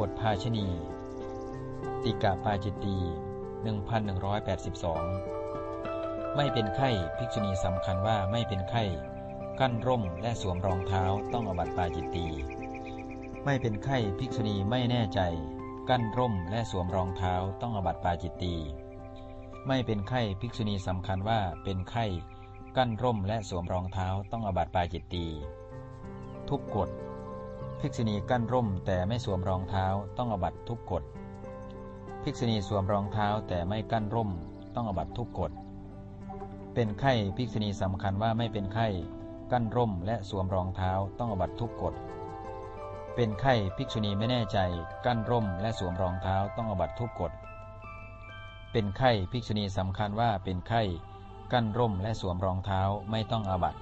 บทภาชณี ติกะปาจิตตี1182 ไม่เป็นไข้ภิกษุณีสำคัญว่าไม่เป็นไข้ กั้นร่มและสวมรองเท้าต้องอบัตปาจิตตี ไม่เป็นไข้ภิกษุณีไม่แน่ใจ กั้นร่มและสวมรองเท้าต้องอบัตปาจิตตี ไม่เป็นไข้ภิกษุณีสำคัญว่าเป็นไข้ กั้นร่มและสวมรองเท้าต้องอบัตปาจิตตี ทุกกฎ ภิกษุณีกั้นร่มแต่ไม่สวมรองเท้าต้องอบัตทุกกฎ ภิกษุณีสวมรองเท้าแต่ไม่กั้นร่มต้องอบัตทุกกฎ เป็นไข้ภิกษุณีสำคัญว่าไม่เป็นไข้กั้นร่มและสวมรองเท้าต้องอบัตทุกกฎ เป็นไข้ภิกษุณีไม่แน่ใจ กั้นร่มและสวมรองเท้าต้องอบัตทุกกฎ เป็นไข้ภิกษุณีสำคัญว่าเป็นไข้กั้นร่มและสวมรองเท้าไม่ต้องอบัติ